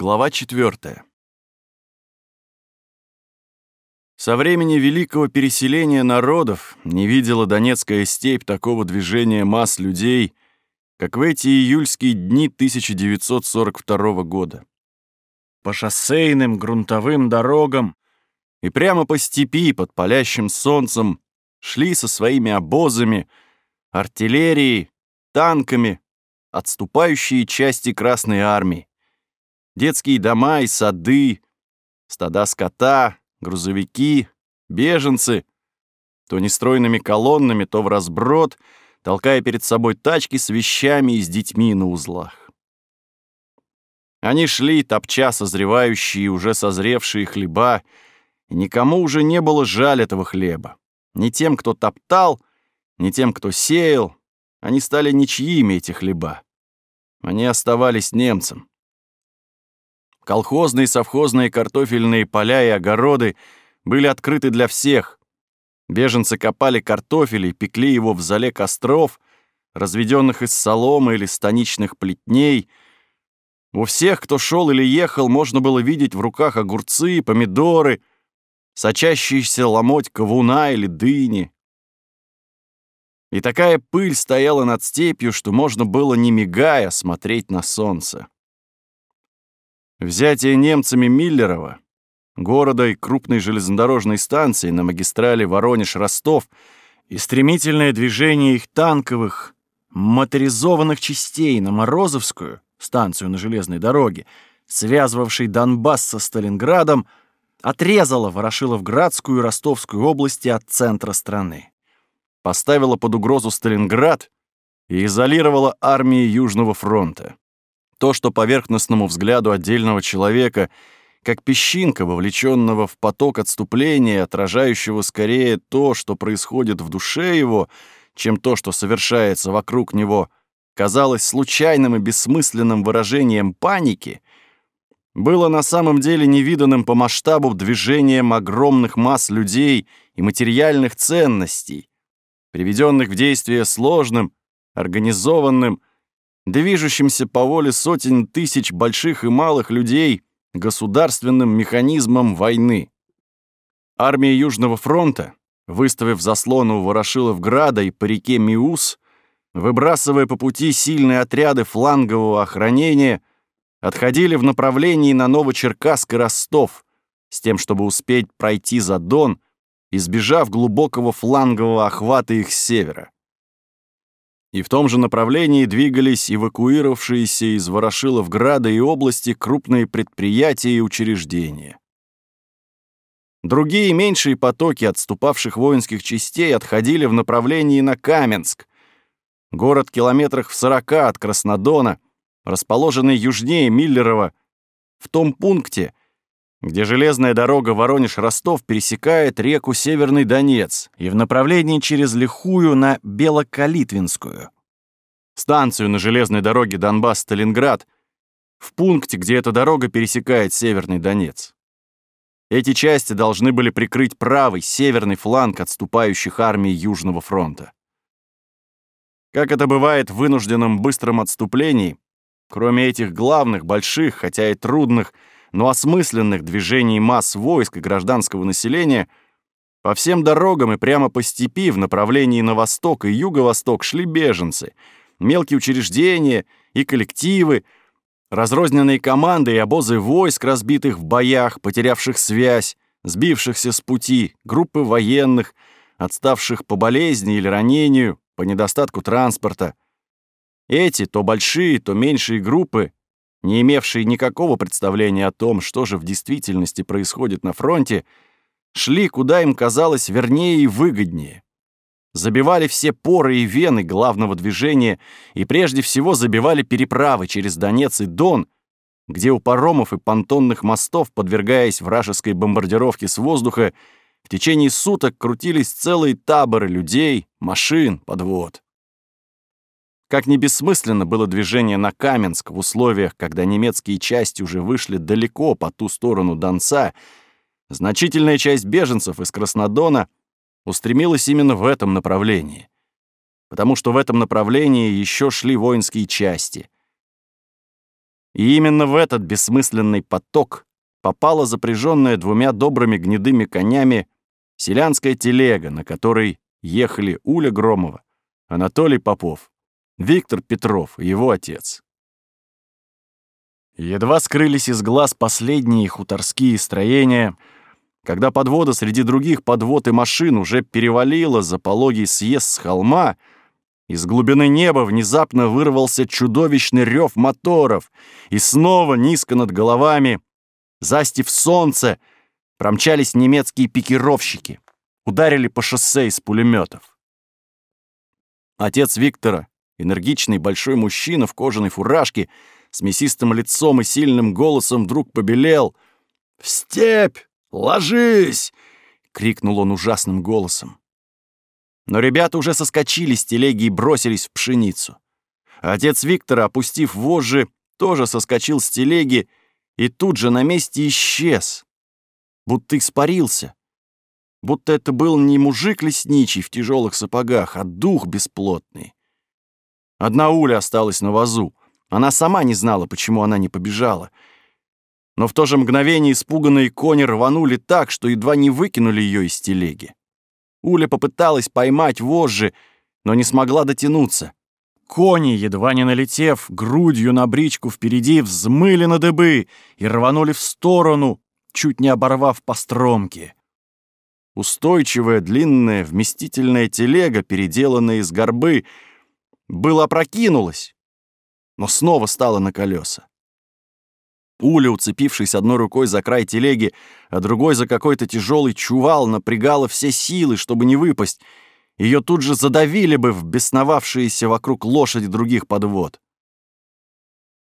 Глава 4. Со времени великого переселения народов не видела Донецкая степь такого движения масс людей, как в эти июльские дни 1942 года. По шоссейным грунтовым дорогам и прямо по степи под палящим солнцем шли со своими обозами, артиллерией, танками отступающие части Красной Армии детские дома и сады, стада скота, грузовики, беженцы, то нестройными колоннами, то в разброд, толкая перед собой тачки с вещами и с детьми на узлах. Они шли, топча созревающие, уже созревшие хлеба, и никому уже не было жаль этого хлеба. Ни тем, кто топтал, ни тем, кто сеял. Они стали ничьими, эти хлеба. Они оставались немцам. Колхозные, совхозные, картофельные поля и огороды были открыты для всех. Беженцы копали картофель и пекли его в зале костров, разведенных из соломы или станичных плетней. У всех, кто шел или ехал, можно было видеть в руках огурцы, помидоры, сочащиеся ломоть кавуна или дыни. И такая пыль стояла над степью, что можно было, не мигая, смотреть на солнце. Взятие немцами Миллерова, города и крупной железнодорожной станции на магистрали Воронеж-Ростов и стремительное движение их танковых, моторизованных частей на Морозовскую, станцию на железной дороге, связывавшей Донбасс со Сталинградом, отрезало Ворошиловградскую и Ростовскую области от центра страны. Поставило под угрозу Сталинград и изолировало армии Южного фронта. То, что поверхностному взгляду отдельного человека, как песчинка, вовлеченного в поток отступления, отражающего скорее то, что происходит в душе его, чем то, что совершается вокруг него, казалось случайным и бессмысленным выражением паники, было на самом деле невиданным по масштабу движением огромных масс людей и материальных ценностей, приведенных в действие сложным, организованным, движущимся по воле сотен тысяч больших и малых людей государственным механизмом войны. Армия Южного фронта, выставив заслоны у Ворошиловграда и по реке Миус, выбрасывая по пути сильные отряды флангового охранения, отходили в направлении на Новочеркасск и Ростов, с тем, чтобы успеть пройти за Дон, избежав глубокого флангового охвата их с севера и в том же направлении двигались эвакуировавшиеся из Ворошиловграда и области крупные предприятия и учреждения. Другие меньшие потоки отступавших воинских частей отходили в направлении на Каменск, город километрах в сорока от Краснодона, расположенный южнее Миллерова, в том пункте, где железная дорога Воронеж-Ростов пересекает реку Северный Донец и в направлении через Лихую на Белокалитвинскую. Станцию на железной дороге Донбасс-Сталинград в пункте, где эта дорога пересекает Северный Донец. Эти части должны были прикрыть правый, северный фланг отступающих армий Южного фронта. Как это бывает в вынужденном быстром отступлении, кроме этих главных, больших, хотя и трудных, но осмысленных движений масс войск и гражданского населения, по всем дорогам и прямо по степи в направлении на восток и юго-восток шли беженцы, мелкие учреждения и коллективы, разрозненные команды и обозы войск, разбитых в боях, потерявших связь, сбившихся с пути, группы военных, отставших по болезни или ранению, по недостатку транспорта. Эти, то большие, то меньшие группы, не имевшие никакого представления о том, что же в действительности происходит на фронте, шли, куда им казалось вернее и выгоднее. Забивали все поры и вены главного движения и прежде всего забивали переправы через Донец и Дон, где у паромов и понтонных мостов, подвергаясь вражеской бомбардировке с воздуха, в течение суток крутились целые таборы людей, машин, подвод. Как не бессмысленно было движение на Каменск в условиях, когда немецкие части уже вышли далеко по ту сторону Донца, значительная часть беженцев из Краснодона устремилась именно в этом направлении. Потому что в этом направлении еще шли воинские части. И именно в этот бессмысленный поток попала запряженная двумя добрыми гнедыми конями селянская телега, на которой ехали Уля Громова, Анатолий Попов, Виктор Петров его отец. Едва скрылись из глаз последние хуторские строения, когда подвода среди других подвод и машин уже перевалила за пологий съезд с холма, из глубины неба внезапно вырвался чудовищный рев моторов, и снова низко над головами, застив солнце, промчались немецкие пикировщики, ударили по шоссе из пулеметов. Отец Виктора, энергичный большой мужчина в кожаной фуражке, с мясистым лицом и сильным голосом вдруг побелел. «В степь! Ложись!» — крикнул он ужасным голосом. Но ребята уже соскочили с телеги и бросились в пшеницу. Отец Виктора, опустив вожжи, тоже соскочил с телеги и тут же на месте исчез, будто испарился. Будто это был не мужик лесничий в тяжелых сапогах, а дух бесплотный. Одна уля осталась на вазу. Она сама не знала, почему она не побежала. Но в то же мгновение испуганные кони рванули так, что едва не выкинули ее из телеги. Уля попыталась поймать вожжи, но не смогла дотянуться. Кони, едва не налетев грудью на бричку впереди, взмыли на дыбы и рванули в сторону, чуть не оборвав постромки. Устойчивая, длинная, вместительная телега, переделанная из горбы, было опрокинулась, но снова стала на колеса. Уля, уцепившись одной рукой за край телеги, а другой за какой-то тяжелый чувал, напрягала все силы, чтобы не выпасть. Ее тут же задавили бы в бесновавшиеся вокруг лошади других подвод.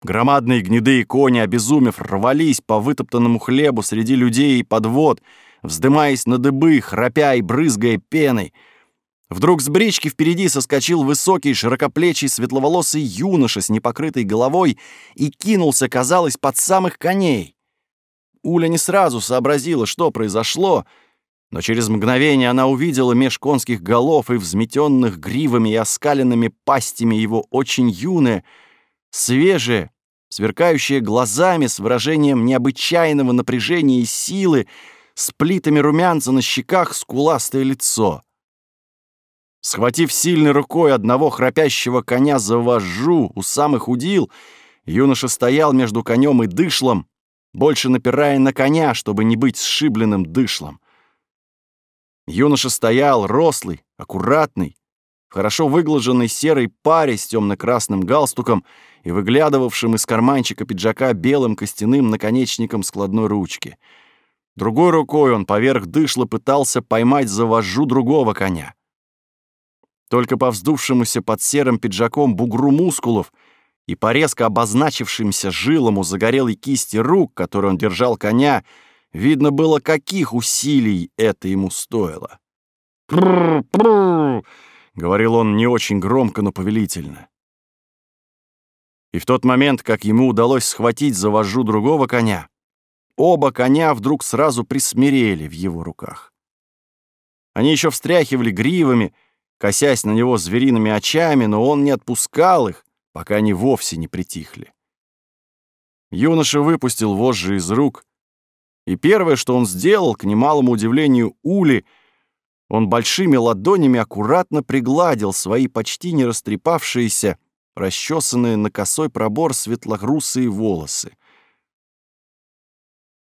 Громадные гнедые кони, обезумев, рвались по вытоптанному хлебу среди людей и подвод, вздымаясь на дыбы, храпя и брызгая пеной — Вдруг с брички впереди соскочил высокий, широкоплечий, светловолосый юноша с непокрытой головой и кинулся, казалось, под самых коней. Уля не сразу сообразила, что произошло, но через мгновение она увидела меж конских голов и взметенных гривами и оскаленными пастями его очень юное, свежее, сверкающее глазами с выражением необычайного напряжения и силы, с плитами румянца на щеках скуластое лицо. Схватив сильной рукой одного храпящего коня за вожжу у самых удил, юноша стоял между конем и дышлом, больше напирая на коня, чтобы не быть сшибленным дышлом. Юноша стоял, рослый, аккуратный, в хорошо выглаженной серой паре с темно-красным галстуком и выглядывавшим из карманчика пиджака белым костяным наконечником складной ручки. Другой рукой он поверх дышла пытался поймать за вожжу другого коня. Только по вздувшемуся под серым пиджаком бугру мускулов и по резко обозначившимся жилам у загорелой кисти рук, которой он держал коня, видно было, каких усилий это ему стоило. «Прррр, говорил он не очень громко, но повелительно. И в тот момент, как ему удалось схватить за вожжу другого коня, оба коня вдруг сразу присмирели в его руках. Они еще встряхивали гривами, косясь на него звериными очами, но он не отпускал их, пока они вовсе не притихли. Юноша выпустил вожжи из рук, и первое, что он сделал, к немалому удивлению Ули, он большими ладонями аккуратно пригладил свои почти не растрепавшиеся, расчесанные на косой пробор светлогрусые волосы.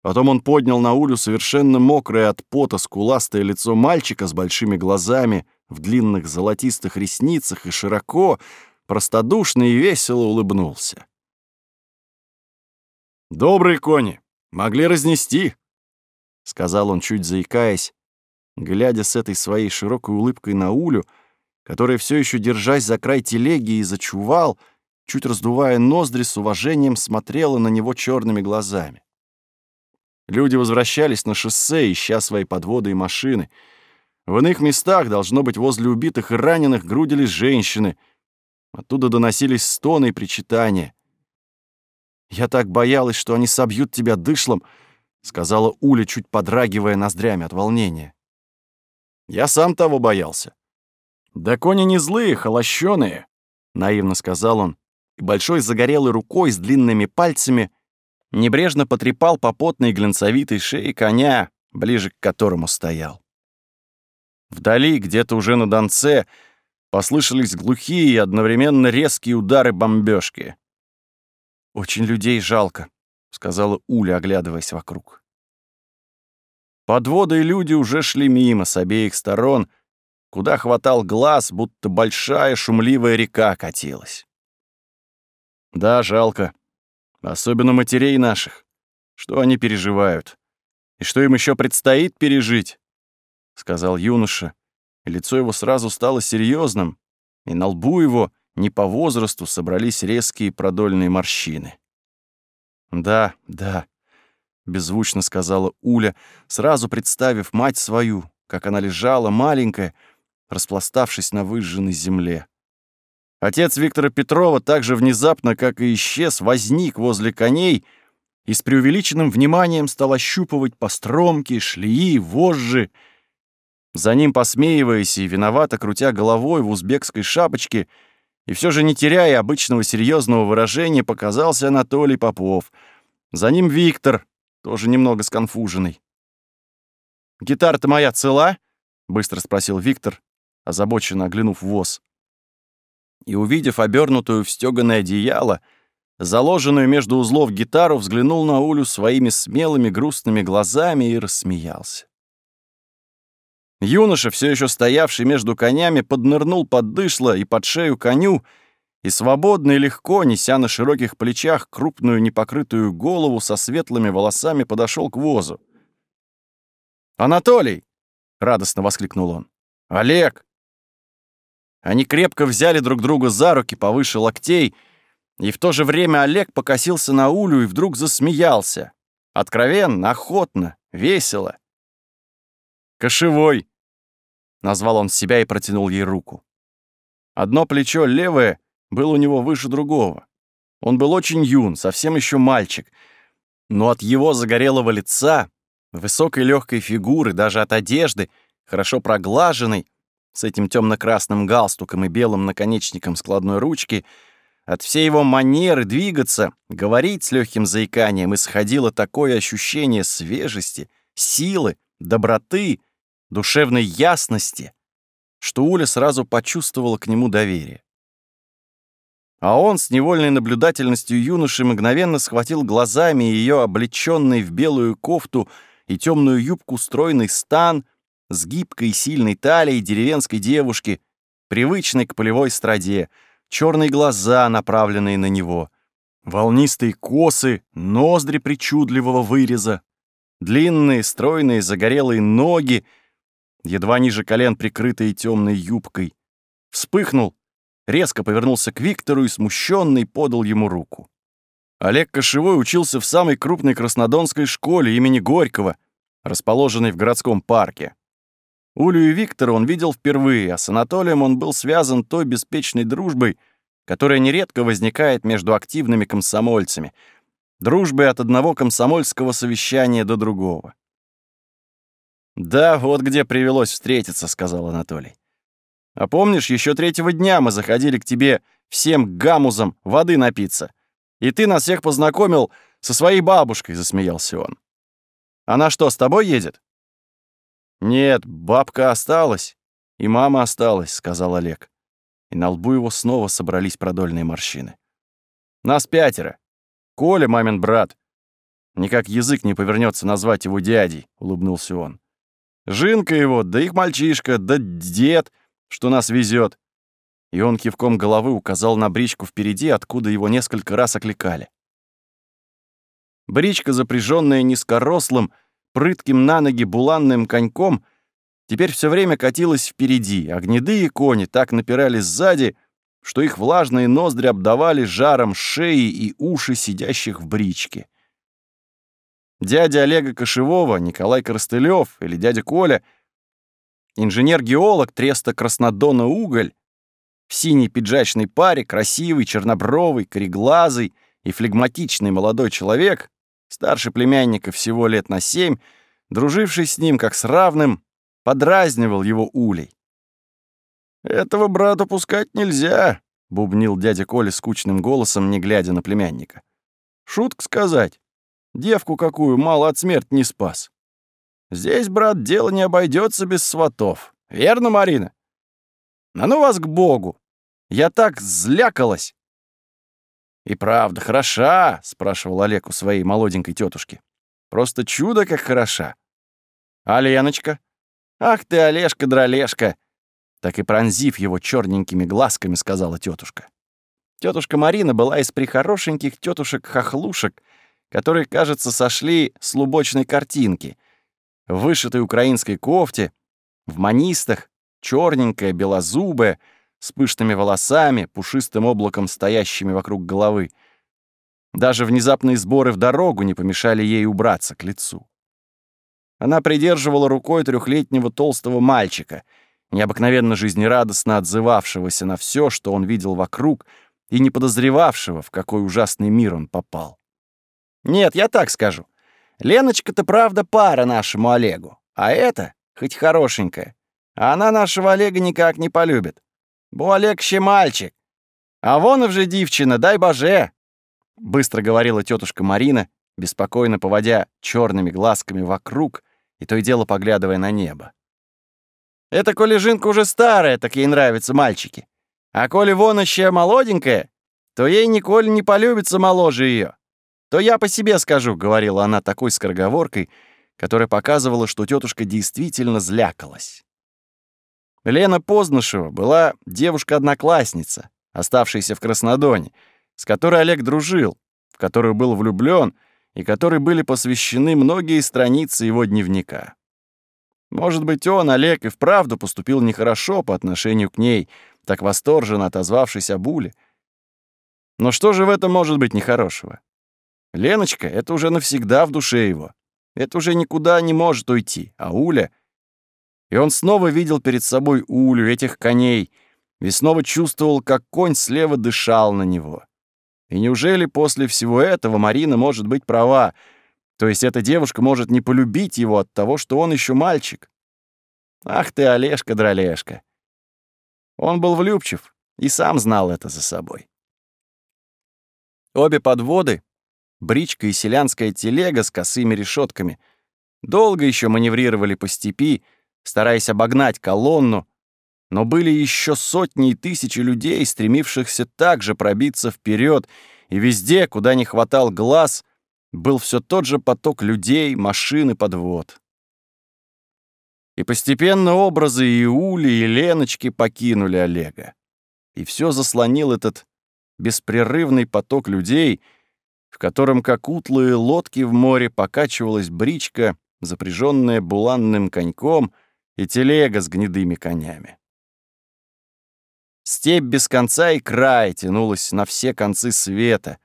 Потом он поднял на Улю совершенно мокрое от пота скуластое лицо мальчика с большими глазами, в длинных золотистых ресницах и широко, простодушно и весело улыбнулся. «Добрые кони, могли разнести», — сказал он, чуть заикаясь, глядя с этой своей широкой улыбкой на Улю, которая все еще, держась за край телеги и зачувал, чуть раздувая ноздри, с уважением смотрела на него черными глазами. Люди возвращались на шоссе, ища свои подводы и машины — в иных местах, должно быть, возле убитых и раненых грудились женщины. Оттуда доносились стоны и причитания. «Я так боялась, что они собьют тебя дышлом», — сказала Уля, чуть подрагивая ноздрями от волнения. «Я сам того боялся». «Да кони не злые, холощёные», — наивно сказал он, и большой загорелой рукой с длинными пальцами небрежно потрепал по потной глянцевитой шее коня, ближе к которому стоял. Вдали, где-то уже на Донце, послышались глухие и одновременно резкие удары бомбёжки. «Очень людей жалко», — сказала Уля, оглядываясь вокруг. Подводы и люди уже шли мимо с обеих сторон, куда хватал глаз, будто большая шумливая река катилась. Да, жалко. Особенно матерей наших. Что они переживают? И что им еще предстоит пережить? Сказал юноша, и лицо его сразу стало серьезным, и на лбу его не по возрасту собрались резкие продольные морщины. Да, да, беззвучно сказала Уля, сразу представив мать свою, как она лежала, маленькая, распластавшись на выжженной земле. Отец Виктора Петрова так же внезапно, как и исчез, возник возле коней и с преувеличенным вниманием стал ощупывать постромки, шлеи, вожжи. За ним, посмеиваясь и виновато крутя головой в узбекской шапочке, и все же не теряя обычного серьезного выражения, показался Анатолий Попов. За ним Виктор, тоже немного сконфуженный. «Гитара-то моя цела?» — быстро спросил Виктор, озабоченно оглянув воз. И, увидев обернутую в стёганое одеяло, заложенную между узлов гитару, взглянул на Улю своими смелыми грустными глазами и рассмеялся. Юноша, все еще стоявший между конями, поднырнул под дышло и под шею коню, и свободно и легко, неся на широких плечах крупную непокрытую голову со светлыми волосами, подошел к возу. «Анатолий!» — радостно воскликнул он. «Олег!» Они крепко взяли друг друга за руки повыше локтей, и в то же время Олег покосился на Улю и вдруг засмеялся. Откровенно, охотно, весело. «Кошевой!» — назвал он себя и протянул ей руку. Одно плечо левое был у него выше другого. Он был очень юн, совсем еще мальчик, но от его загорелого лица, высокой легкой фигуры, даже от одежды, хорошо проглаженной, с этим темно-красным галстуком и белым наконечником складной ручки, от всей его манеры двигаться, говорить с легким заиканием исходило такое ощущение свежести, силы, доброты, душевной ясности, что Уля сразу почувствовала к нему доверие. А он с невольной наблюдательностью юноши мгновенно схватил глазами ее облеченный в белую кофту и темную юбку стройный стан с гибкой сильной талией деревенской девушки, привычной к полевой страде, черные глаза, направленные на него, волнистые косы, ноздри причудливого выреза, длинные, стройные, загорелые ноги, едва ниже колен прикрытые темной юбкой. Вспыхнул резко повернулся к Виктору и смущенный подал ему руку. Олег Кошевой учился в самой крупной краснодонской школе имени Горького, расположенной в городском парке. Улю и Виктора он видел впервые, а с Анатолием он был связан той беспечной дружбой, которая нередко возникает между активными комсомольцами, дружбой от одного комсомольского совещания до другого. «Да, вот где привелось встретиться», — сказал Анатолий. А помнишь, еще третьего дня мы заходили к тебе всем гамузом воды напиться. И ты нас всех познакомил со своей бабушкой, засмеялся он. Она что, с тобой едет? Нет, бабка осталась, и мама осталась, сказал Олег. И на лбу его снова собрались продольные морщины. Нас пятеро. Коля, мамин брат. Никак язык не повернется назвать его дядей, улыбнулся он. Жинка его, да их мальчишка, да дед — что нас везет. И он кивком головы указал на бричку впереди, откуда его несколько раз окликали. Бричка, запряженная низкорослым, прытким на ноги буланным коньком, теперь все время катилась впереди, а гнедые кони так напирали сзади, что их влажные ноздри обдавали жаром шеи и уши сидящих в бричке. Дядя Олега Кошевого, Николай Коростылев или дядя Коля — Инженер-геолог Треста Краснодона Уголь в синей пиджачной паре, красивый, чернобровый, кореглазый и флегматичный молодой человек, старше племянника всего лет на семь, друживший с ним как с равным, подразнивал его улей. «Этого брата пускать нельзя. — бубнил дядя Коля скучным голосом, не глядя на племянника. «Шутка сказать. Девку какую мало от смерти не спас. Здесь, брат, дело не обойдется без сватов. Верно, Марина? А ну вас к Богу! Я так злякалась!» «И правда, хороша?» — спрашивал Олег у своей молоденькой тетушки. «Просто чудо как хороша!» «А Леночка?» «Ах ты, Олежка-дролешка!» Так и пронзив его черненькими глазками, сказала тетушка. Тетушка Марина была из прихорошеньких тетушек-хохлушек, которые, кажется, сошли с лубочной картинки. В вышитой украинской кофте, в манистах, черненькая, белозубая, с пышными волосами, пушистым облаком стоящими вокруг головы. Даже внезапные сборы в дорогу не помешали ей убраться к лицу. Она придерживала рукой трехлетнего толстого мальчика — необыкновенно жизнерадостно отзывавшегося на все, что он видел вокруг, и не подозревавшего, в какой ужасный мир он попал. Нет, я так скажу. Леночка-то правда пара нашему Олегу, а это, хоть хорошенькая, а она нашего Олега никак не полюбит. Бо Олег ще мальчик. А вон уже девчина, дай боже, быстро говорила тетушка Марина, беспокойно поводя черными глазками вокруг и то и дело поглядывая на небо. Это коли жинка уже старая, так ей нравятся мальчики. А коли вон еще молоденькая, то ей николи не полюбится моложе ее. То я по себе скажу, — говорила она такой скороговоркой, которая показывала, что тетушка действительно злякалась. Лена Познышева была девушка-одноклассница, оставшаяся в Краснодоне, с которой Олег дружил, в которую был влюблен и которой были посвящены многие страницы его дневника. Может быть, он, Олег, и вправду поступил нехорошо по отношению к ней, так восторженно отозвавшись о Буле. Но что же в этом может быть нехорошего? Леночка — это уже навсегда в душе его. Это уже никуда не может уйти. А Уля... И он снова видел перед собой Улю, этих коней, и снова чувствовал, как конь слева дышал на него. И неужели после всего этого Марина может быть права, то есть эта девушка может не полюбить его от того, что он еще мальчик. Ах ты, Олежка-дролешка. Он был влюбчив и сам знал это за собой. Обе подводы, бричка и селянская телега с косыми решетками, долго еще маневрировали по степи, стараясь обогнать колонну, но были еще сотни и тысячи людей, стремившихся также пробиться вперед, и везде, куда не хватал глаз — был все тот же поток людей, машин и подвод. И постепенно образы и и Леночки покинули Олега. И все заслонил этот беспрерывный поток людей, в котором, как утлые лодки в море, покачивалась бричка, запряженная буланным коньком, и телега с гнедыми конями. Степь без конца и края тянулась на все концы света,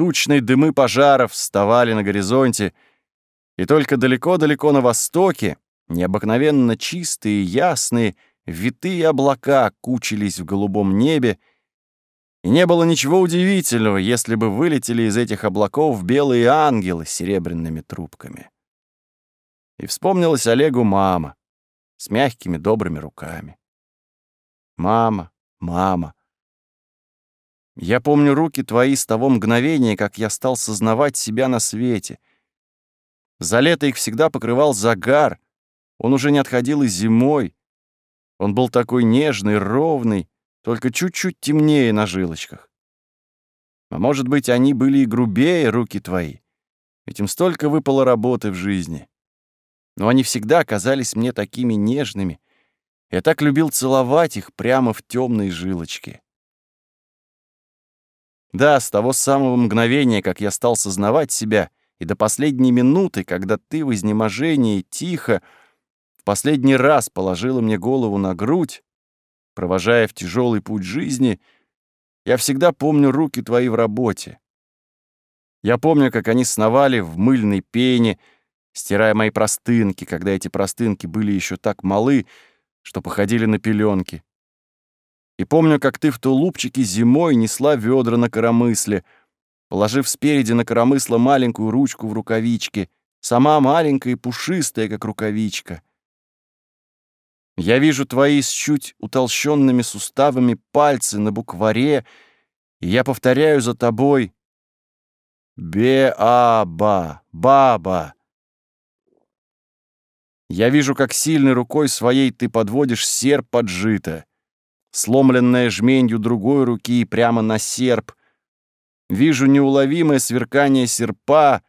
Тучные дымы пожаров вставали на горизонте, и только далеко-далеко на востоке, необыкновенно чистые, ясные, витые облака кучились в голубом небе, и не было ничего удивительного, если бы вылетели из этих облаков белые ангелы с серебряными трубками. И вспомнилась Олегу мама с мягкими добрыми руками. Мама, мама, я помню руки твои с того мгновения, как я стал сознавать себя на свете. За лето их всегда покрывал загар. Он уже не отходил и зимой. Он был такой нежный, ровный, только чуть-чуть темнее на жилочках. А может быть, они были и грубее, руки твои. Ведь им столько выпало работы в жизни. Но они всегда казались мне такими нежными. Я так любил целовать их прямо в темные жилочки. Да, с того самого мгновения, как я стал сознавать себя, и до последней минуты, когда ты в изнеможении тихо в последний раз положила мне голову на грудь, провожая в тяжелый путь жизни, я всегда помню руки твои в работе. Я помню, как они сновали в мыльной пене, стирая мои простынки, когда эти простынки были еще так малы, что походили на пеленки. И помню, как ты в тулупчике зимой несла ведра на коромысле, положив спереди на коромысло маленькую ручку в рукавичке, сама маленькая и пушистая, как рукавичка. Я вижу твои с чуть утолщенными суставами пальцы на букваре, и я повторяю за тобой «Бе-а-ба, баба». Я вижу, как сильной рукой своей ты подводишь серп поджито, сломленное жменью другой руки прямо на серп. Вижу неуловимое сверкание серпа,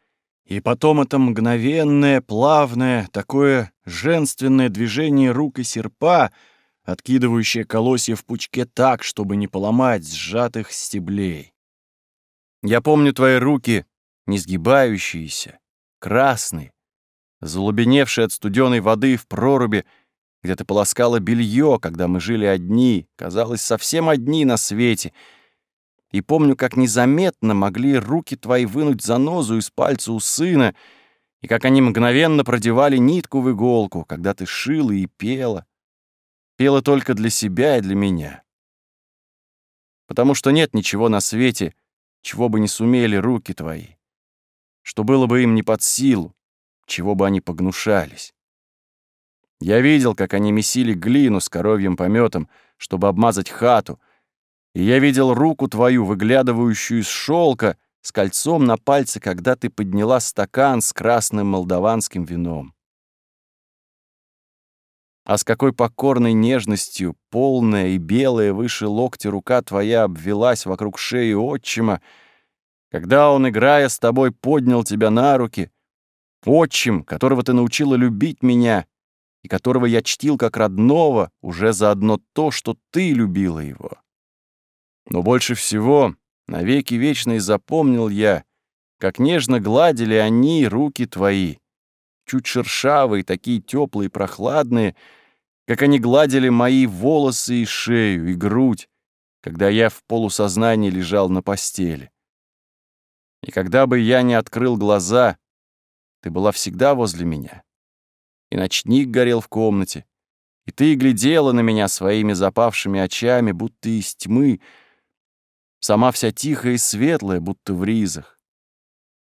и потом это мгновенное, плавное, такое женственное движение рук и серпа, откидывающее колосья в пучке так, чтобы не поломать сжатых стеблей. Я помню твои руки, не сгибающиеся, красные, залубеневшие от студеной воды в проруби, где ты полоскала белье, когда мы жили одни, казалось, совсем одни на свете. И помню, как незаметно могли руки твои вынуть занозу из пальца у сына, и как они мгновенно продевали нитку в иголку, когда ты шила и пела. Пела только для себя и для меня. Потому что нет ничего на свете, чего бы не сумели руки твои, что было бы им не под силу, чего бы они погнушались. Я видел, как они месили глину с коровьим пометом, чтобы обмазать хату, и я видел руку твою, выглядывающую из шелка, с кольцом на пальце, когда ты подняла стакан с красным молдаванским вином. А с какой покорной нежностью, полная и белая выше локтя рука твоя обвелась вокруг шеи отчима, когда он, играя с тобой, поднял тебя на руки, отчим, которого ты научила любить меня и которого я чтил как родного уже за одно то, что ты любила его. Но больше всего навеки вечные запомнил я, как нежно гладили они руки твои, чуть шершавые, такие теплые, прохладные, как они гладили мои волосы и шею, и грудь, когда я в полусознании лежал на постели. И когда бы я не открыл глаза, ты была всегда возле меня. И ночник горел в комнате, и ты глядела на меня своими запавшими очами, будто из тьмы, сама вся тихая и светлая, будто в ризах.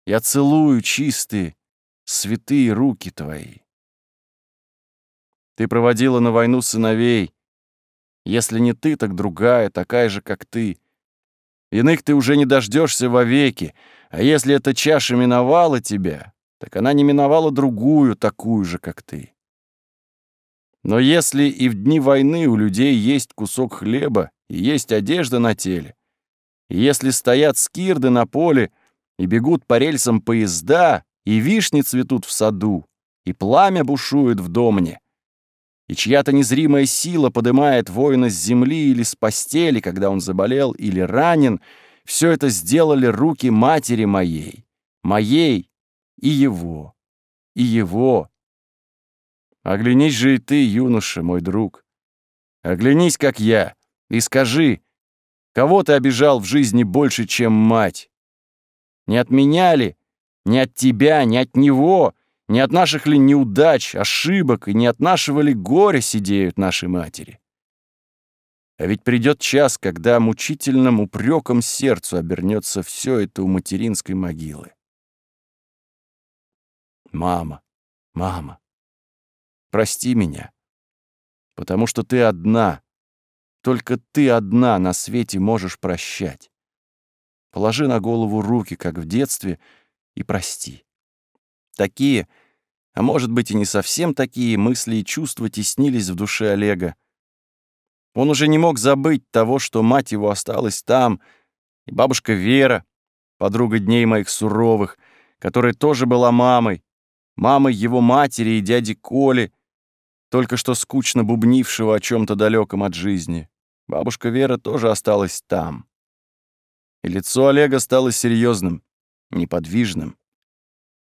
Я целую чистые, святые руки твои. Ты проводила на войну сыновей. Если не ты, так другая, такая же, как ты. Иных ты уже не дождешься вовеки, а если эта чаша миновала тебя, так она не миновала другую, такую же, как ты. Но если и в дни войны у людей есть кусок хлеба и есть одежда на теле, и если стоят скирды на поле и бегут по рельсам поезда, и вишни цветут в саду, и пламя бушует в домне, и чья-то незримая сила поднимает воина с земли или с постели, когда он заболел или ранен, все это сделали руки матери моей, моей и его, и его. Оглянись же и ты, юноша, мой друг. Оглянись, как я, и скажи, кого ты обижал в жизни больше, чем мать? Не от меня ли, не от тебя, не от него, не от наших ли неудач, ошибок и не от нашего ли горя сидеют наши матери? А ведь придет час, когда мучительным упреком сердцу обернется все это у материнской могилы. Мама, мама, прости меня, потому что ты одна, только ты одна на свете можешь прощать. Положи на голову руки, как в детстве, и прости. Такие, а может быть и не совсем такие мысли и чувства теснились в душе Олега. Он уже не мог забыть того, что мать его осталась там, и бабушка Вера, подруга дней моих суровых, которая тоже была мамой, мамой его матери и дяди Коли, только что скучно бубнившего о чем-то далеком от жизни. Бабушка Вера тоже осталась там. И лицо Олега стало серьезным, неподвижным.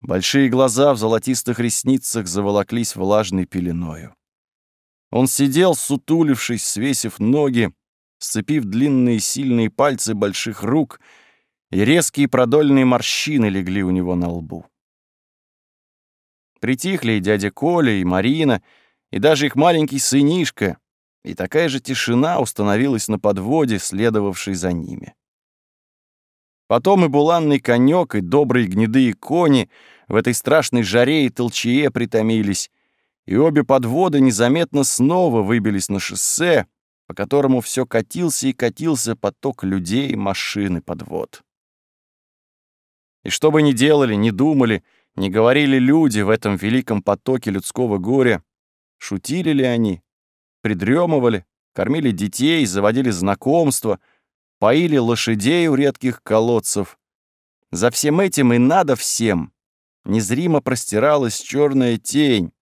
Большие глаза в золотистых ресницах заволоклись влажной пеленою. Он сидел, сутулившись, свесив ноги, сцепив длинные сильные пальцы больших рук, и резкие продольные морщины легли у него на лбу. Притихли и дядя Коля, и Марина, и даже их маленький сынишка, и такая же тишина установилась на подводе, следовавшей за ними. Потом и буланный конек, и добрые гнедые кони в этой страшной жаре и толчее притомились, и обе подводы незаметно снова выбились на шоссе, по которому все катился и катился поток людей, машин и подвод. И что бы ни делали, ни думали, ни говорили люди в этом великом потоке людского горя, шутили ли они, придремывали, кормили детей, заводили знакомства, поили лошадей у редких колодцев. За всем этим и надо всем незримо простиралась черная тень,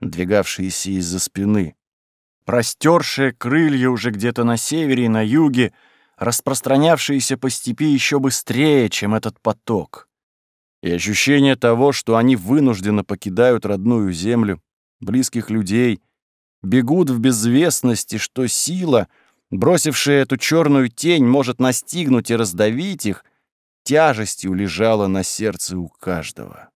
двигавшаяся из-за спины. Простершие крылья уже где-то на севере и на юге, распространявшиеся по степи еще быстрее, чем этот поток. И ощущение того, что они вынужденно покидают родную землю, близких людей, бегут в безвестности, что сила, бросившая эту черную тень, может настигнуть и раздавить их, тяжестью лежала на сердце у каждого.